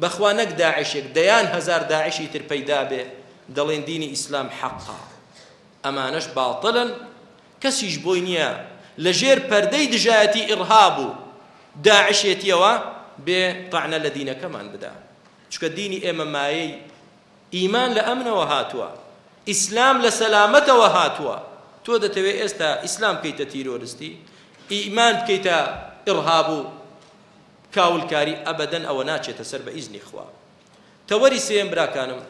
بەخوا نەک داعشێک دەیان هەزار داعشی تر پەیدا بێ دەڵێن دینی ئیسلام حەقا ئەمانەش باڵتەلن کەسیش بۆی نییە لەژێر پەردەی دژایەتی ئڕهاب و داعشێتیەوە بێ تەعنە لە دینەکەمان بدا چکە دینی ئێمە مایەی ئیمان لە ئەمنەوە هاتووە ئیسلام لە سەلامەتەوە هاتووە تۆ دەتەوێت ئێستا ئیسلام بکەیتە تیرۆریستی ئیمان بکەیتە ئڕهاب و کاولکاری ئەبدەن ئەوە ناچێتە سەر بە ئیزنی خوا تەوەری سێم براکانم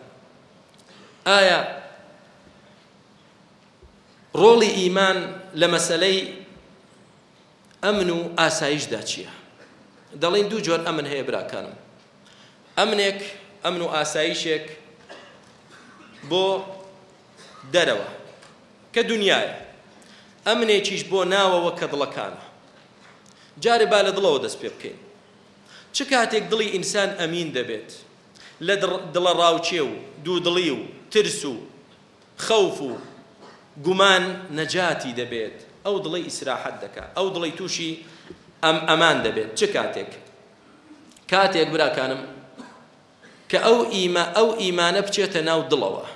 ئایا ڕۆڵی ئیمان لە مەسلەی ئەمن و ئاسایشدا چییە دەڵین دوو جۆر ئەمن هەیە براکانم ئەمنێک ئەمن و ئاسایشێک بۆ دەرەوە کە دنیاە ئەمنێکیش بۆ ناوەوە کە دڵەکانە جارێ با لە دڵەوە دەست پێ بکەین چ کاتێک دڵی ئینسان ئەمین دەبێت لە دڵە ڕاوچێ و دوودڵی و ترس و خەوف و گومان نەجاتی دەبێت ئەو دڵی ئیسراحەت دەکات ئەو دڵی تووشی ئەم ئەمان دەبێت چ کاتێک کاتێک براکانم کە ئەو ئیما ئەو ئیمانە بچێتە ناو دڵەوە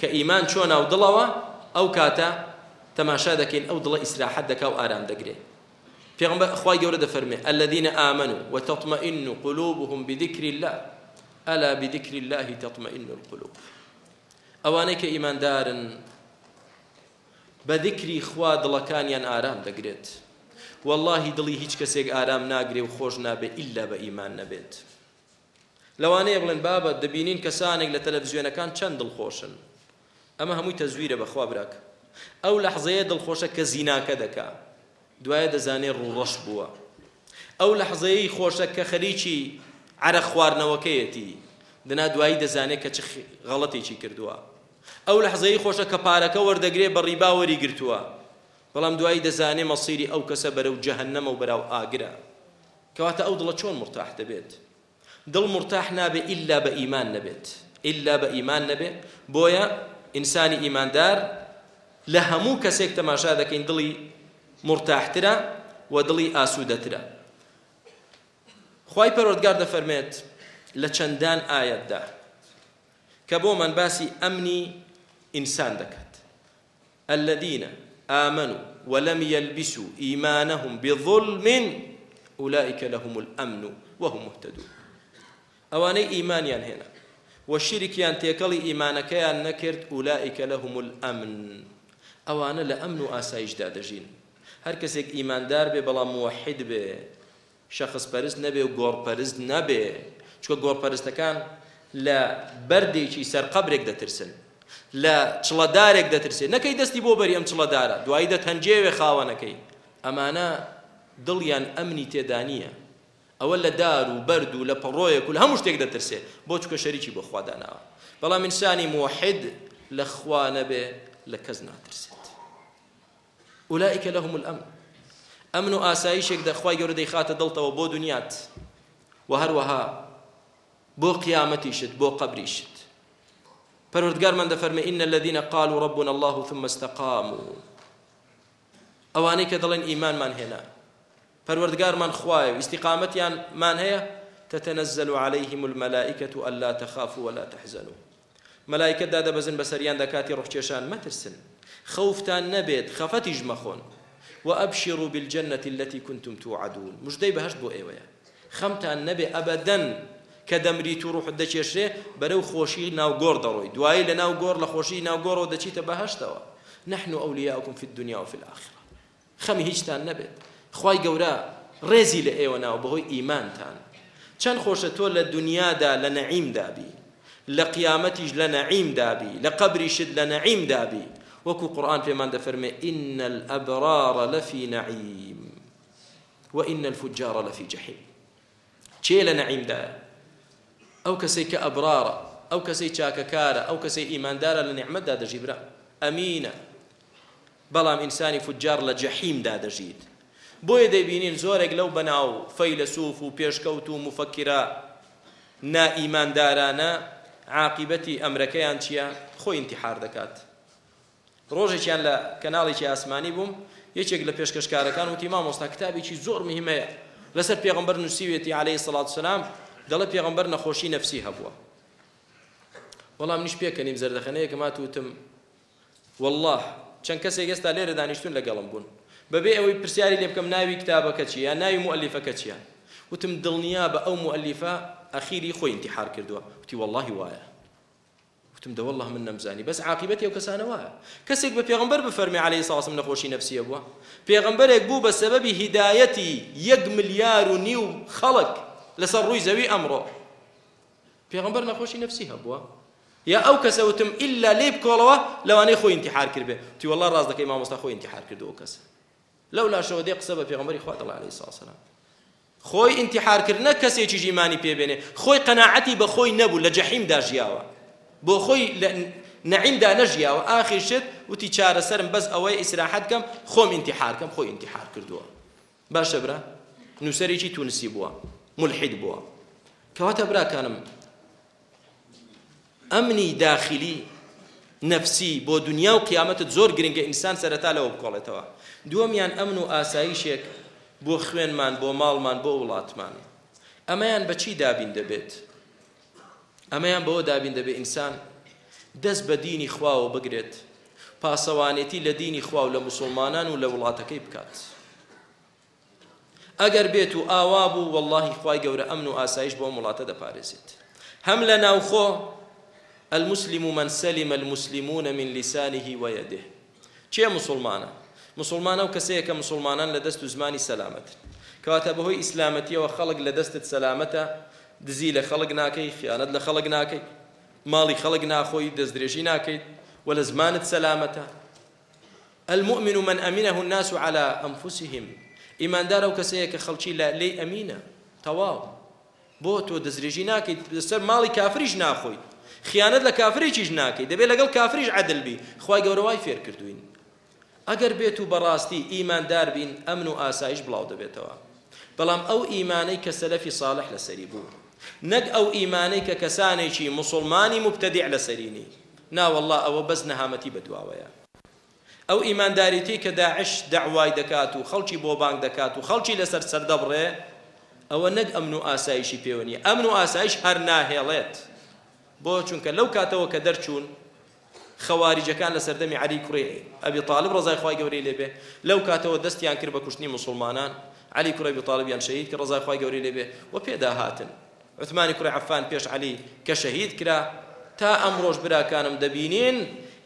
کە ئیمان چۆ ناو دڵەوە ئەو کاتە تەماشا دەکەین ئەو دڵە ئیسراحەت دەکا و ئارام دەگرێت پێغمبەر خوای گەورە دەفەرمێ الذين آمنوا وتطمئن قلوبهم بذكر الله ألا بذكر الله تطمئن القلوب ئەوانەی کە ئیماندارن بە ذکری خوا دڵەکانیان ئارام دەگرێت واللهی دڵی هیچ کەسێک ئارام ناگرێ و خۆش نابێ ئللا بە ئیمان نەبێت لەوانەیە بڵێن بابەت دەبینین کەسانێک لە تەلەڤزیۆنەکان چەند دڵخۆشن ئەمە هەمووی تەزویرە بەخوا براک ئەو لەحزەیە دڵخۆشە کە زیناکە دەکات دوایە دەزانێت ڕوڕەش بووە ئەو لە حەزەیە خۆشە کە خەریکی عرە خواردنەوەکەیەتی دنا دوایی دەزانێت کە چ غەڵەتێکی کردووە ئەو لە حەزەیە خۆشە کە پارەکە وەردەگرێ بە ڕیبا وەری گرتووە بەڵام دوایی دەزانێت مەسیری ئەو کەسە بەرەو جەهەنەمە و بەراو ئاگرە کەواتە ئەو دڵە چۆن مرتاح دەبێت دڵ مرتاح نابێ ئللا بە ئیمان نەبێت ئللا بە ئیمان نەبێت بۆیە ئینسانی ئیماندار لە هەموو کەسێک تەماشا دەکەین دڵی مرتاحترە و دڵی ئاسوودەترە خی پەرۆتگار دەفەرمێت لە چەندان ئاەتدا کە بۆ من باسی ئەمنی ئینسان دەکات ئەلدینە ئامن و وەلم يلبس إيمانهم بظلم أولئك لهم الأمن وهم مهتدون ئەوانەی ئیمانیان هێنا و شیرکیان تێکەڵی ئیمانەکەیان نەکرد ئولائیکە لەهم الأمن ئەوانە لە ئەمن و ئاسایشدا دەژین هەر کەسێک ئیماندار بێ بەڵام موحید بێ شخص پەرست نەبێ و گۆڕپەرست نەبێ چکە گۆڕپەرستەکان لە بەردێکی سەرقەبرێک دەترسن لە چڵەدارێک دەترسێت نەکەی دەستی بۆ بەری ئەم چڵەدارە دوایی دەتەنجێوێ خاوەنەکەی ئەمانە دڵیان ئەمنی تێدا نییە ئەوە لە دار و بەرد و لە پەڕۆیەک و لە هەموو شتێک دەترسێت بۆ چکە شەریکی بۆ خواداناوە بەڵام ئینسانی موحد لە خوا نەبێ لە کەس ناترسێت أولئك لهم الأمن ئەمن و ئاساییشێک دەخوای گەورە دەیخاتە دڵتەوە بۆ دنیات و هەروەها بۆ قیامەتیشت بۆ قبریشت پەروردگارمان دەفەرمە ئین الذين قالوا ربنا الله ثم استقاموا ئەوانەی کە دەڵێن ئیمانمان هێنا پەروەردگارمان خوایە و استقامەتیان مان هەیە تتنزل عليهم الملائكة ألا تخافوا ولا تحزنوا ملائكة دادا بزن بسريان دكاتي روح جيشان ما ترسن خوفتان نبێت خەفەتیش مەخۆن و ئەبشیڕ و بالجەنەتی التي كنتم توعدون مژدەی بەهشت بۆ ئێوەیە خەمتان نەبێ ئەبەدەن کە دەمریت و ڕوحت دەچێشێ بەرەو خۆشی ناوگۆڕ دەڕۆی دوایی لە ناوگۆڕ لە خۆشی ناوگۆڕەوە دەچیتە بەهشتەوە نحن ئەولیاکم في الدنیا و في الآخرة خەمی هیچتان نەبێت خی گەورە ڕێزی لە ئێوە ناو بەهۆی ئیمانتان چەند خۆشە تۆ لە دنیادا لە نەعیم دابی لە قیامەتیش لە نەعیم دابی لە قبریشت لە نەعیم دابی وەکو قورآن پێمان دەفەرمێ إن الأبرار لفي نعيم وإن الفجار لفي جحيم چێ لە نەعیمدایە ئەو کەسێک کە ئەبرارە ئەو کەسەی چاکەکارە ئەو کەسەی ئیماندارە لە نعمەتدا دەژیبرا ئەمینە بەڵام ئینسانی فجار لە جەحیمدا دەژیت بۆیە دەبینین زۆرێک لەو بەناو فەیلسوف و پێشکەوت و مفەکرە نائیماندارانە عاقبەتی ئەمرەکەیان چییە خۆی انتحار دەکات ڕۆژێکیان لە کەناڵێکی ئاسمانی بووم یەکێک لە پێشکەشکارەکان وتی مامۆستا کتابێکی زۆر مهمەیە لەسەر پێغمبەر نووسیوێتی عليه سڵات سلام دەڵە پێغمبەر نەخۆشی نفسی هەبووە وەڵام نیش پێکەنیم زەردەخەنەیەکە ماتوتم والله چەند کەسێک ئێستا لێرە دانیشتون لەگەڵم بوون بەبێ ئەوەی پرسیاری لێ بکەم ناوی کتابەکە چی یا ناوی مؤلفەکە چییە وتم دڵنیا بە ئەو مؤلفە ئەخیری خۆی انتحار کردووە وتی والله وایە وتم دە والله من نەمزانی بەس عاقبەت ئەو کەسانەوە کەسێک بە پێغمبەر بفەرمی عليه ساسم نەخۆشی نفسیە بووە پێغمبەرێک بوو بە سەبەبی هیدایەتی یەک ملیار و نیو خەڵک لەسەر ڕووی زەوی ئەمڕۆ پێغمبەر نەخۆشی نفسی هەبووە یا ئەو کەسە وتم ئللا لێ بکۆڵەوە لەوانەی خۆی انتحار کردێ توی والله ڕاز دەکەی مامۆستا خۆی انتحار کردەوە کەس لەو لاشەوە دێ قسە بە پێغمبەری خوا دەڵ عليه ساسەلام خۆی انتحارکردنە کەسێکی ژیمانی پێبێنێ خۆی قەناعەتی بە خۆی نەبوو لە جەحیمدا ژیاوە بۆ خۆی نعیمدا نەژیاوە ئاخیشت وتی چارەسەرم بەس ئەوەی ئیسراحەت کەم خۆم ئینتیحارکەم خۆی ئینتیحار کردووە باشە برا نووسەرێکی تونسی بووە ملحید بووە کەواتە براکانم ئەمنی داخلی نفسی بۆ دنیا و قیامەتت زۆر گرنگە ئینسان سەرەتا لەوە بکۆڵێتەوە دووەمیان ئەمن و ئاساییشێک بۆ خوێنمان بۆ ماڵمان بۆ وڵاتمان ئەمەیان بەچی دابین دەبێت ئەمەیان بەوە دابین دەبێ ئینسان دەست بە دینی خواوە بگرێت پاسەوانێتی لە دینی خوا و لە مسلمانان و لە وڵاتەکەی بکات ئەگەر بێت و ئاوا بوو واللهی خوای گەورە ئەمن و ئاسایش بۆ وڵاتە دەپارێزێت هەم لە ناوخۆ المسلم من سلم المسلمون من لسانه ويده چه مسلمانە مسلمانە و کەسەیە کە مسلمانان لە دەست و زمانی سەلامەت کەواتە بەهۆی ئیسلامەتیەوە خەڵک لە دەستت سەلامەتە دزی لە خەڵک ناکەی خیانەت لە خەڵک ناکەی ماڵی خەڵک ناخۆی دەستدرێژی ناکەیت وە لە زمانت سەلامەتە المؤمن من ئەمینەه الناس على ئەنفسهم ئیماندار ئەو کەسەیە کە خەڵکی لە لێی ئەمینە تەواو بۆ تۆ دەستدرێژی ناکەیت لەسەر ماڵی کافریش ناخۆیت خیانەت لە کافریکیش ناکەیت دەبێت لەگەڵ کافریش عدل بی خی گەورەوای فێر کردوین ئەگەر بێت و بەڕاستی ئیماندار بین ئەمن و ئاسایش بڵاو دەبێتەوە بەڵام ئەو ئیمانەی کە سەلەفی ساڵح لەسەری بوو نەک ئەو ئیمانەی کە کەسانێکی مسلمانی مبتەدیع لەسەرینی ناوەڵڵا ئەوە بەس نەهامەتی بەدواوەیە ئەو ئیمانداریتی کە داعش دعوای دەکات و خەڵکی بۆبانگ دەکات و خەڵکی لەسەر سەردەبڕێ ئەوە نەک ئەمن و ئاسایشی پەیوەنی ئەمن و ئاسایش هەر ناهێڵێت بۆ چونکە لەو کاتەوە کە دەرچوون خەواریجەکان لە سەردەمی علی کوڕی ئەبی طالب ڕزای خی گەوری لێبێ لەو کاتەوە دەستیان کرد بە کوشتنی مسلمانان علی کوڕی بطالبیان شەهید کە ڕزای خی گەوری لێبێ و پێدا هاتن عثمانی کوڕی عفان پێش علی کە شەهید کرا تا ئەمڕۆژ براکانم دەبینین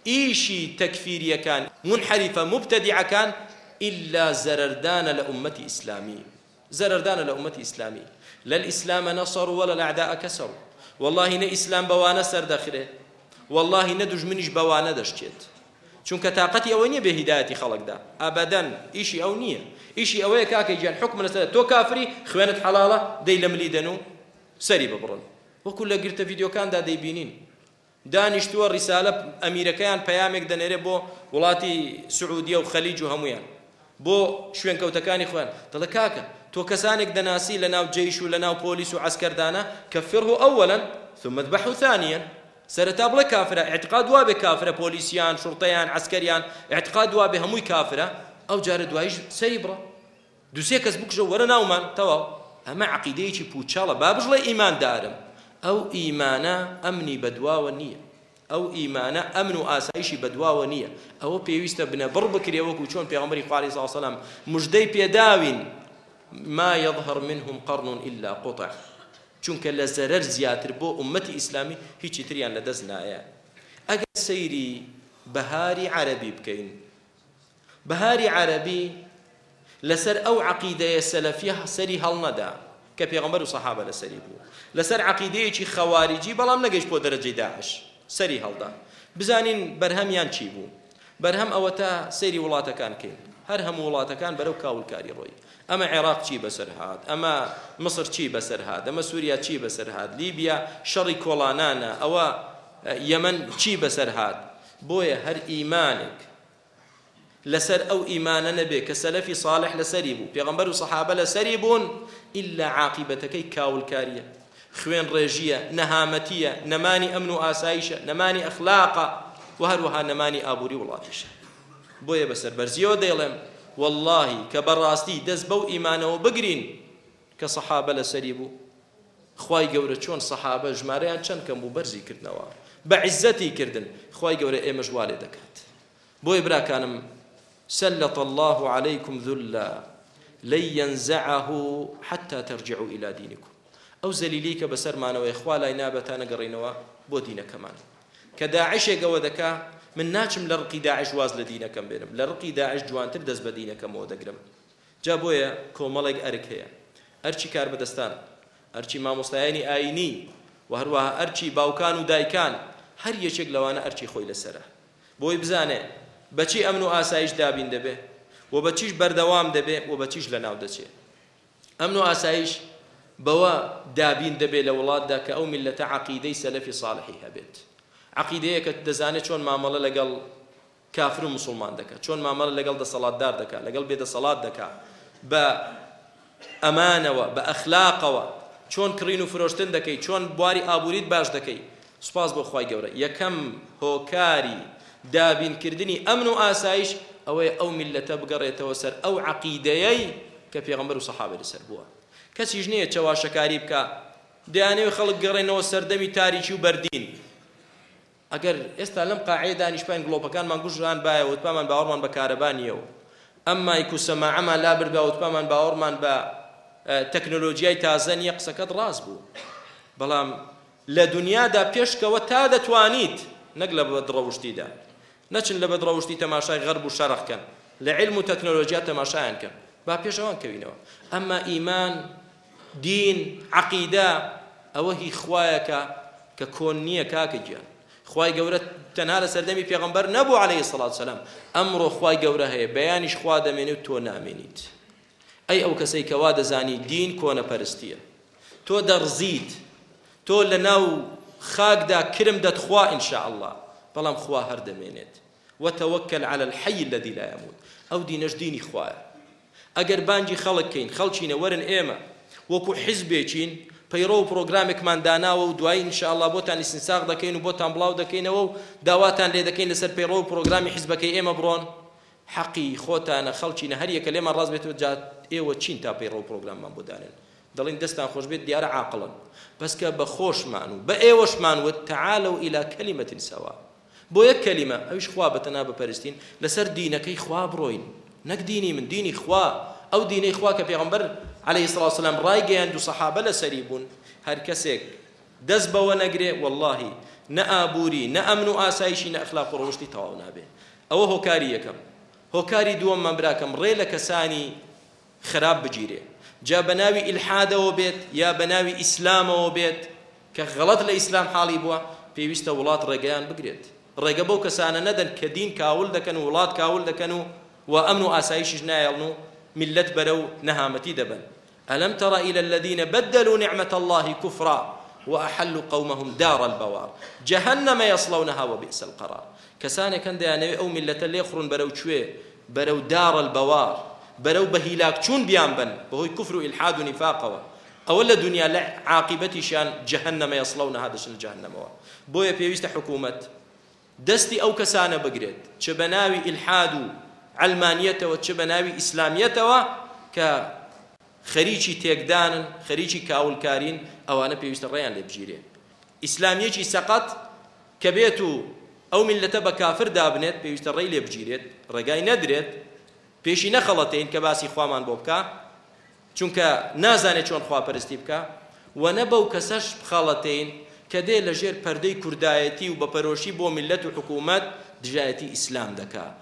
ئیشی تەکفیریەکان منحریفە مبتەدیعەکان إلا زەرەردانە لە ئومەتی ئیسلامی زەرەردانە لە ئومەتی ئیسلامی لە ئیسلامە نەسەڕ و لە لەعدا ئەکەسەڕ واللهی نە ئیسلام بەوانە سەردەخرێ واللهی نە دوژمنیش بەوانە دەشتێت چونکە تااقەتی ئەوە نییە بە هیداەتی خەڵکدا ئابدەن ئیشی ئەو نییە ئیشی ئەوەیە کاکەی گیان حکم لەسەر تۆ کافری خوێنت حەڵاڵە دەی لە ملی دەن و سەری ببڕن وەکو لە گرتە ڤیددیوکاندا دەیبینین دانیشتووە ریسالە ئەمیرەکەیان پەیامێک دەنێرێ بۆ وڵاتی سعودیە و خەلیج و هەمویان بۆ شوێنکەوتەکانی خوێن دەڵە کاکە تۆ کەسانێک دەناسی لە ناو جێیش و لە ناو پۆلیس و عسکردانە کە فڕ و ئەوەن ثمت بەحوثانیان سەرەتا بڵێ کافرە اعتقاد وا بێ کافرە پۆلیسیان شوڵتەیان عسکەریان اعتقاد وا بێ هەمووی کافرە ئەو جارە دواییش سەری بڕە دووسێ کەس بکشە وەرە ناومان تەواو ئەمە عقیدەیەکی پوچەڵە با بژڵێ ئیماندارم ئەو ئیمانە ئەمنی بەدواوە نییە ئەو ئیمانە ئەمن و ئاسایشی بەدواوە نییە ئەوە پێویستە بنە بڕ بکرێوەکو چۆن پێغەمبەری خوالی ساڵسەلام مژدەی پێداوین ما يظهر منهم قرن إلا قطع چونکە لە زەرەر زیاتر بۆ عومەتی ئیسلامی هیچی تریان لەدەست نایە ئەگەر سەیری بەهاری عەربی بکەین بەهاری عەربی لەسەر ئەو عقیدەیە سەلەفی سەری هەڵنەدا کە پێغەمبەر و سەحابە لەسەری بوو لەسەر عقیدەیەکی خەواریجی بەڵام نەگەیشت بۆ دەرەجەی داعش سەری هەڵدا بزانین بەرهەمیان چی بوو بەرهەم ئەوە تا سەیری وڵاتەکان کەین هەر هەموو وڵاتەکان بەرەو کاولکاری ڕۆی ئەمە عێراق چی بەسەر هاات ئەمە مصر چی بەسەر هاات ئەمە سووریا چی بەسەر هاات لیبیا شەڕی کۆڵانانە ئەوە یەمن چی بەسەر هاات بۆیە هەر ئیمانێک لەسەر ئەو ئیمانە نەبێ کە سەلەفی صالح لەسەری بوو پێغەمبەر و سەحابە لەسەری بوون ئللا عاقبەتەکەی کاولکاریە خوێن ڕێژیە نەهامەتیە نەمانی ئەمن و ئاسایشە نەمانی ئەخلاقە و هەروەها نەمانی ئابووری وڵاتیشە بۆیە بەسەر بەرزیەوە دەیڵێم واللهی کە بەڕاستی دەست بەو ئیمانەوە بگرین کە سەحابە لەسەری بوو خی گەورە چۆن سەحابە ژمارەیان چەند کەم بوو بەرزی کردنەوە بە عیزەتی کردن خی گەورە ئێمە ژوارێ دەکات بۆی براکانم سلط الله عليكم ذلا لن ينزعه حتى ترجعوا إلى دينكم ئەو زەلیلی کە بەسەرمانەوەی خوا لای نابەتانە گەڕینەوە بۆ دینەکەمان کە داعشێکەوە دەکا من ناچم لە ڕقی داعش واز لە دینەکەم بێنم لە ڕقی داعش جوانتر دەست بە دینەکەمەوە دەگرم جا بۆیە کۆمەڵێک ئەرک هەیە ئەرچی کار بەدەستان ئەرچی مامۆستایانی ئاینی و هەروەها ئەرچی باوکان و دایکان هەر یەکێک لەوانە ئەرچی خۆی لەسرە بۆی بزانێ بەچی ئەمن و ئاسایش دابین دەبێ و بەچیش بەردەوام دەبێ و بەچیش لەناو دەچێ ئەمن و ئاسایش بەوە دابین دەبێ لە وڵاتدا کە ئەو میلەتە عەقیدەی سەلەفی صالحی هەبێت عقیدەیە کە دەزانێت چۆن مامەڵە لەگەڵ کافر و مسلمان دەکات چۆن مامەڵە لەگەڵ دەسەڵاتدار دەکات لەگەڵ بێدەسەڵات دەکات بە ئەمانەوە بە ئەخلاقەوە چۆن کڕین و فرۆشتن دەکەی چۆن بواری ئابووریت باش دەکەی سوپاس بۆ خی گەورە یەکەم هۆکاری دابینکردنی ئەمن و ئاسایش ئەوەیە ئەو میلەتە بگەڕێتەوە سەر ئەو عقیدەیەی کە پێغمبەر و سەحابە لەسەر بووە کەسیش نییە چەواشەکاری بکە دەیانەوێت خەڵک گەڕێنەوە سەردەمی تاریکی و بەردین ئەگەر ئێستا لەم قاعەیە دانیشپان گلۆپەکانمان گوژران باە وتپامان باوەڕمان بە کارەبانیەوە ئەمما یکوسەماعەمان لابر بە وتپامان باوەڕمان بە تەکنۆلۆژیای تازە نیە قسەکەت ڕاست بوو بەڵام لە دنیادا پێشکەوە تا دەتوانیت نەک لە بەدڕەوشتیدا نەچن لە بەدڕەوشتی تەماشای غەرب و شەڕەخکەن لە علم و تەکنۆلۆژیا تەماشایان کەن با پێشەوان کەوینەوە ئەمما ئیمان دین عەقیدا ئەوە هی خوایەکە کە کۆن نییە کاکە گیان خی گەورە تەنها لە سەردەمی پێغمبەر نەبوو عليه سڵات سەسلام ئەمڕۆ خی گەورە هەیە بەیانیش خوا دەمێنێت تۆ نامێنیت ئەی ئەو کەسەی کەوا دەزانی دین کۆنەپەرستیە تۆ دەڕزیت تۆ لە ناو خاکدا کرم دەتخوا ئینشاء الله بەڵام خوا هەر دەمێنێت وتوكل على الحي الذي لا يموت ئەو دینەش دینی خوایە ئەگەر بانگی خەڵک کەین خەڵچینە وەرن ئێمە وەکو حیزبێکین پەیڕۆ و پرۆگرامێکمان داناوە و دوایی انشاءله بۆتان لیسنساغ دەکەین و بۆتان بڵاو دەکەینەوە و داواتان لێ دەکەین لەسەر پەیڕۆ و پرۆگرامی حیزبەکەی ئێمە بڕۆن حەقی خۆتانە خەڵکیینە هەریەکە لێمە ڕاز بێت جات ئێوە چین تا پەیڕۆ و پرۆگراممان بۆدانن دەڵین دەستان خۆش بێت دیارە عاقڵن بەسکە بە خۆشمان و بە ئێوەشمان وت تەعاالە و ئیلا کەلیمەتین سەوا بۆ یەک کەلیمە ئەوش خوا بەتەنا بپەرستین لەسەر دینەکەی خوا بڕۆین نەک دینی من دینی خوا ئەو دینەی خوا کە پێغمبەر عليه الصلاة والسلام راي جيان دو صحابة لسريبون هر كسيك دز بوا نقري والله نأبوري نأمن آسايشي نأخلاق ورشتي تواونا به أو هو كاري يكم هو كاري دوام من براكم ري لكساني خراب بجيري جا بناوي إلحاد وبيت يا بناوي إسلام وبيت كغلط لإسلام حالي بوا في وسط ولات رجان بقريت ڕێگە بەو کەسانە نەدەن کە دین کاول دەکەن و وڵات کاول دەکەن و و ئەمن و ئاساییشیش نایڵن و ملت بەرە و نەهامەتی دەبن ئەلم تەڕ إلى الذين بدلوا نعمة الله كفرا وأحلوا قومهم دار البوار جهنم يصلونها وبئس القرار كسانك عند يعني أو ملة اللي يخرون برو شوي برو دار البوار برو بهلاك شون بيان بن بهو كفر إلحاد نفاق أول دنيا لا عاقبتي شان جهنم يصلون هذا شن جهنم بويا بيويست حكومة دستي أو كسانة بقريت شبناوي إلحاد علمانیتەوە چ بە ناوی ئیسلامیەتەوە کە خەریکی تێکدانن خەریکی کاولکارین ئەوانە پێویستە ڕێیان لێ بگیرێ ئیسلامیەکی سەقەت کە بێت و ئەو میلەتە بە کافر دابنێت پێویستە ڕێی لێ بگیرێت ڕێگای نەدرێت پێشی نەخەڵەتین کە باسی خوامان بۆ بکە چونکە نازانێت چۆن خواپەرستی بکە و نە بەو کەسەش خاڵەتین کە دێ لەژێر پەردەی کوردایەتی و بەپەرۆشی بۆ میلەت و حکوومەت دژایەتی ئیسلام دەکات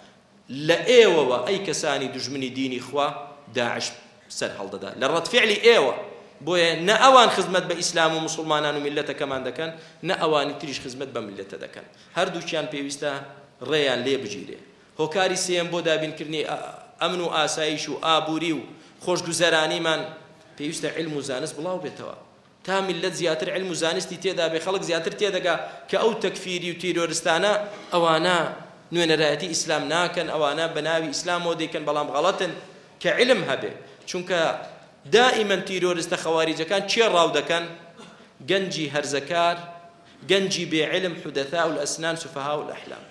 لە ئێوەوە ئەی کەسانی دژمنی دینی خوا داعش سەر هەڵدەدا لە ڕەتفعلی ئێوە بۆیە نە ئەوان خزمەت بە ئیسلام و مسلمانان و میلەتەکەمان دەکەن نە ئەوانی تریش خزمەت بە میلەتە دەکەن هەردووچیان پێویستە ڕێیان لێ بگیرێ هۆکاری سێم بۆ دابینکردنی ئەمن و ئاسایش و ئابووری و خۆشگوزەرانیمان پێویستە علم و زانست بڵاو بێتەوە تا میلەت زیاتر علم و زانستی تێدا بێ خەڵک زیاتر تێدەگا کە ئەو تەکفیری و تیرۆرستانە ئەوانە نوێنەرایەتی ئیسلام ناکەن ئەوانە بە ناوی ئیسلامەوە دەیکەن بەڵام غەڵەتن کە علم هەبێ چونکە دائیمەن تیرۆریستە خەواریجەکان چێ ڕاو دەکەن گەنجی هەرزەکار گەنجی بێعلم حودەتا و ئەسنان سوفها و الأحلام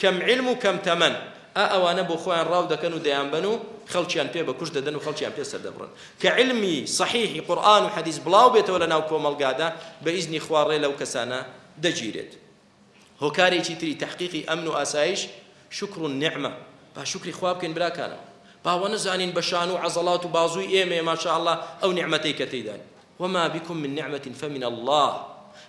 کەم علم و کەم تەمەن ئا ئەوانە بۆ خۆیان ڕاو دەکەن و دەیانبەن و خەڵکیان پێ بە کوش دەدەن و خەڵکیان پێ سەردەبڕن کە علمی صحیحی قورآن و حەدیث بڵاو بێتەوە لە ناو کۆمەلگادا بە ئیزنی خوارڕێ لەو کەسانە دەگیرێت هۆکارێکی تری تحقیقی ئەمن و ئاسایش شکر و نعمە با شکری خواب بکەین براکانە باوە نزانین بە شان و عەزەڵات و بازووی ئێمێ ماشاءالله ئەو نعمەتەی کە تێیدان وما بكم من نعمة فمن الله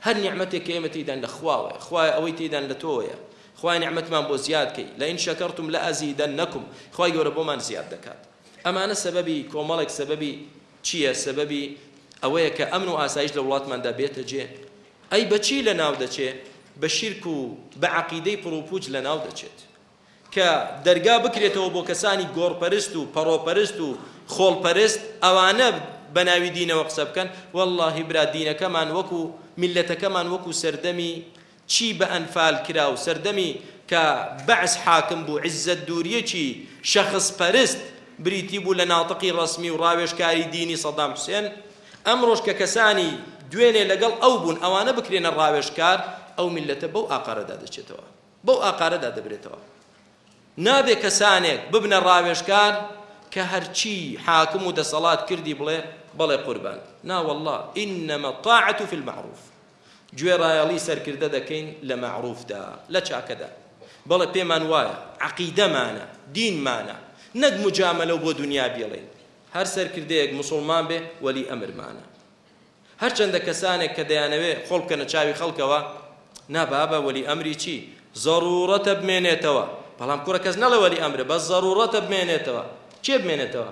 هەر نعمەتێک کە ئێمە تێیدان لە خواوە خوای ئەوەی تێیدان لە تۆیە خوای نعمەتمان بۆ زیادکەی لە ئین شەکەرتم لە ئەزیدەنەکم خوای گەورە بۆمان زیاد دەکات ئەمانە سەبەبی کۆمەڵێک سەبەبی چییە سەبەبی ئەوەیە کە ئەمن و ئاسایش لە وڵاتماندا بێتە جێ ئەی بەچی لە ناو دەچێ بە شیرک و بە عقیدەی پڕوپوچ لە ناو دەچێت کە دەرگا بکرێتەوە بۆ کەسانی گۆڕپەرست و پەڕۆپەرست و خۆڵپەرست ئەوانە بە ناوی دینەوە قسە بکەن واللهی برا دینەکەمان وەکو میلەتەکەمان وەکو سەردەمی چی بە ئەنفال کرا و سەردەمی کە بەعس حاکم بوو عزت دووریەکی شەخص پەرست بریتی بوو لە ناتقی ڕسمی و ڕاوێشکاری دینی سەدام حوسێن ئەم ڕۆژ کە کەسانی دوێنێ لەگەڵ ئەو بوون ئەوانە بکرێنە ڕاوێشکار ئەو میلەتە بەو ئاقارەدا دەچێتەوە بەو ئاقارەدا دەبرێتەوە نابێ کەسانێک ببنە ڕاوێشکار کە هەرچی حاکم و دەسەڵات کردی بڵێ بەڵێ قوربان ناوەله ئینەمە تاعەت و فی المعروف گوێڕایەڵی سەرکردە دەکەین لە مەعروفدا لە چاکەدا بەڵێ پێمان وایە عقیدەمانە دینمانە نەک مجامەلەو بۆ دنیا بێڵێن هەر سەرکردەیەک مسلمان بێ وەلی ئەمرمانە هەرچەندە کەسانێک کە دەیانەوێ خۆڵکەنە چاوی خەڵکەوە نابا بە وەلی ئەمری چی زەڕورەتە بمێنێتەوە بەڵام کوڕە کەس نەڵە وەلی ئەمرە بە زەڕورەتە بمێنێتەوە چێ بمێنێتەوە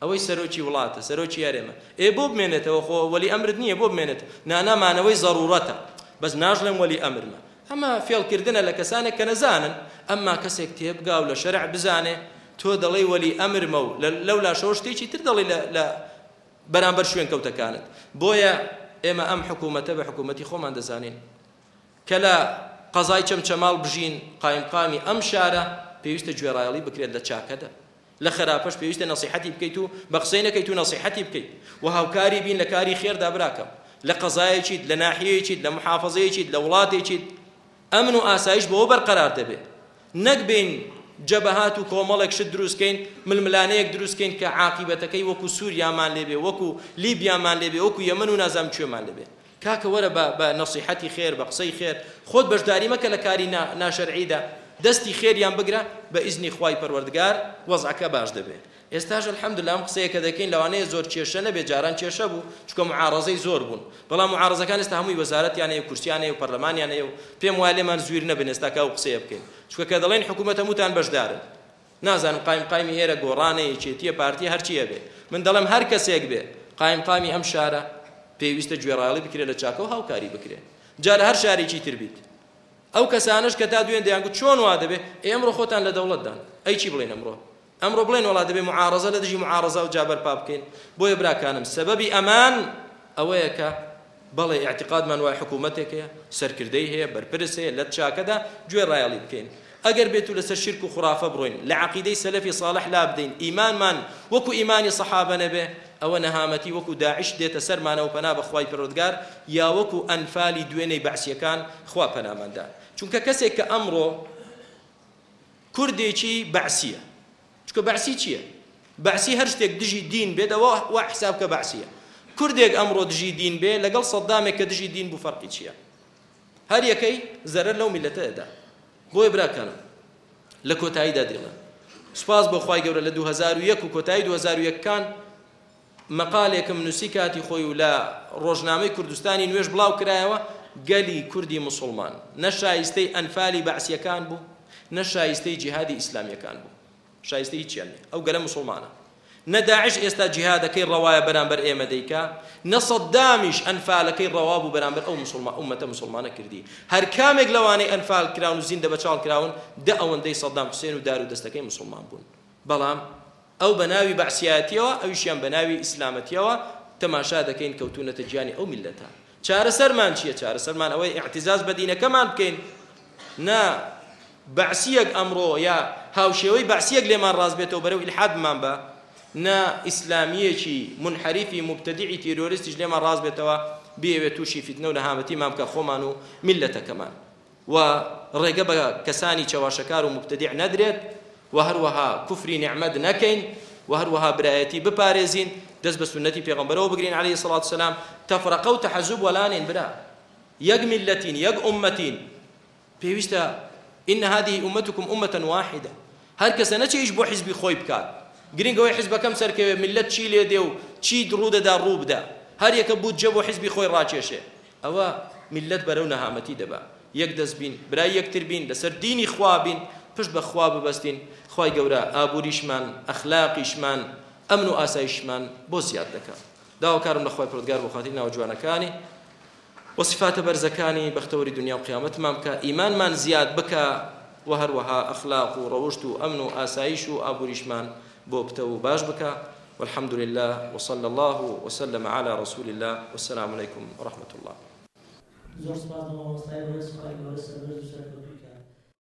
ئەوەی سەرۆکی وڵاتە سەرۆکی یارێمە ئێ بۆ بمێنێتەوە خۆ وەلی ئەمرت نییە بۆ بمێنێت نانامانەوەی زەڕورەتە بەس ناژڵێم وەلی ئەمرمە ئەمە فێڵکردنە لە کەسانێک کە نەزانن ئەمما کەسێک تێبگاو لە شەرع بزانێ تۆ دەڵێی وەلی ئەمرمە و لەولا شەوشتێکی تر دەڵێ لە بەرامبەر شوێن کەوتەکانت بۆیە ئێمە ئەم حکوومەتە بە حکوومەتی خۆمان دەزانین کە لە قەزای چەمچەماڵ بژین قایمقامی ئەم شارە پێویستە گوێڕایەڵی بکرێت لە چاکەدا لە خراپەش پێویستە نسیحەتی بکەیت و بە قسەی نەکەیت و نسیحەتی بکەیت و هاوکاری بین لە کاری خێردا براکەم لە قەزایەکیت لە ناحیەیەکیت لە محافظەیەکیت لە وڵاتێکیت ئەمن و ئاسایش بەوە بەرقەرار دەبێت نەک بین جەبەهات و کۆمەڵێک شت دروستکەین ململانەیەک دروستکەین کە عاقیبەتەکەی وەکو سووریامان لێبێ وەکو لیبیامان لێبێ وەکو یەمن و نازام کوێمان لێبێت کاکە وەرە بە نەسیحەتی خێر بە قسەی خێر خۆت بەشداری مەکە لە کاری ناشەرعیدا دەستی خێریان بگرە بە ئیزنی خوای پەروەردگار وەزعەکە باش دەبێت ئێستاش الحەمدلام قسەیەکە دەکەین لەوانەیە زۆر کێشە نەبێ جاران کێشە بوو چکە معارزەی زۆر بوون بەڵام معارزەکان ئێستا هەمووی وەزارەتیان هەیە کورسیانەیە و پەرلەمانیانەیە و پێم وای لێمان زویر نەبن ئێستاکە و قسەیە بکەین چکە کە دەڵێن حکوومەتە موتان بەشدارن نازانم قایم قایمی هێرە گۆڕانەیە چێتیە پارتی هەرچیە بێ من دەڵێم هەر کەسێک بێ قایم قامی ئەم شارە پێویستە گوێڕایڵی بکرێت لە چاکە و هاوکاری بکرێت جارە هەر شارێکی تر بیت ئەو کەسانش کە تا دوێن دەیانگو چۆن وا دەبێ ئێمڕۆ خۆتان لە دەوڵەتدان ئەی چی بڵێن ئەمڕۆ ئەمڕۆ بڵێن وڵات دەبێ معارزە لە دژی معارزە و جابەر پا بکەین بۆیە براکانم سەبەبی ئەمان ئەوەیە کە بەڵێ اعتقادمان وای حکوومەتێکەیە سەرکردەی هەیە بەرپرس هەیە لە چاکەدا گوێ ڕایڵی بکەین ئەگەر بێت و لەسەر شرک و خرافە بڕۆین لە عقیدەی سەلەفی صالح لا بدەین ئیمانمان وەکو ئیمانی سەحابە نەبێ ئەوە نەهامەتی وەکو داعش دێتە سەرمانەوە پەنا بە خوای پرۆدگار یا وەکو ئەنفالی دوێنەی بەعسیەکان خوا پەنامەندان چونکە کەسێک کە ئەمڕۆ کوردێکی بەعسیە چکە بەعسی چییە؟ بەعسی هەر شتێک دژی دین بێت ئەوە وا حساب کە بەعسیە کوردێک ئەمڕۆ دژی دین بێ لەگەڵ سەدامێک کە دژی دین بوو فەرقی چییە؟ هەر یەکەی زەرەر لەو میلەتەدا بۆی براکەنم لە کۆتاییدا دێڵە سپاس بۆ خی گەورە لە 2001 و کۆتایی 2001کان مەقالێکم نووسی کاتی خۆی و لە ڕۆژنامەی کوردستانی نوێش بڵاو کرایەوە گەلی کوردی مسلمان نەشایستەی ئەنفالی بەعسیەکان بوو نەشایستەی جیهادی ئیسلامیەکان بوو شایستەی چیان ئەو گەلە مسلمانە نەداعش ئێستا جیهادەکەی ڕەوایە بەرامبەر ئێمە دەیکا نەسەدامیش ئەنفالەکەی ڕەوا بوو بەرامبەر ئەو مسلمان ئومەتە مسلمانە کردی هەر کامێک لەوانەی ئەنفال کراون و زیندە بەچال کراون دە ئەوەندەی سەدام حوسێن و دار و دەستەکەی مسلمان بوون بەڵام ئەو بە ناوی بەعسیاتیەوە ئەویشیان بە ناوی ئیسلامەتیەوە تەماشا دەکەین کەوتونەتە گیانی ئەو میلەتە چارەسەرمان چییە چارەسەرمان ئەوەی ئاعتیزاز بە دینەکەمان بکەین نا بەعسیەک ئەمڕۆ یا هاوشێوەی بەعسیەک لێمان ڕاز بێتەوە بەرەو ئیلحادمان بە نا ئیسلامیەکی منحریفی مبتدعی تیرۆریستیش لێمان ڕاز بێتەوە بێوێت تووشی فتنە و نەهامەتی مام بکە خۆمان و میلەتەکەمان و ڕێگە بە کەسانی چەواشەکار و مبتدع نەدرێت و هەروەها کوفری نعمد نەکەین و هەروەها برایەتی بپارێزین دەست بە سنەتی پێغمبەرەوە بگرین عليه سڵات سلام تەفرەقە و تەحەزوب وەلانین برا یەک ملەتین یەک ئومەتین پێویستە إن هذه أمتكم أمة واحدة هەر کەسە نەچەیش بۆ حیزبی خۆی بکات گرنگەوەی حیزبەکەم سەرکەوێ ملت چی لێ دێ و چی درودەدا ڕوو بدە هەر یەکە بوو جە بۆ حیزبی خۆی ڕاکێشێ ئەوە ملت بەرەو نەهامەتی دەبا یەک دەست بین برای یەکتر بین لەسەر دینی خوابین پشت بەخوا ببەستین خی گەورە ئابوووریشمان ئەخلاقیشمان ئەمن و ئاسایشمان بۆ زیاد دەکات داواکارم لە خۆی پرودگار بخاتی ناو جوانەکانی بۆ سفاتە بەرزەکانی بەختەوەری دنیا و قیامەتمان بکە ئیمانمان زیاد بکە و هەروەها ئەخلاق و ڕەوشت و ئەمن و ئاسایش و ئابوووریشمان بۆ بتە و باش بکە والحمد لله وصلى الله وسلم على رسول الله والسلام عليكم ورحمة الله.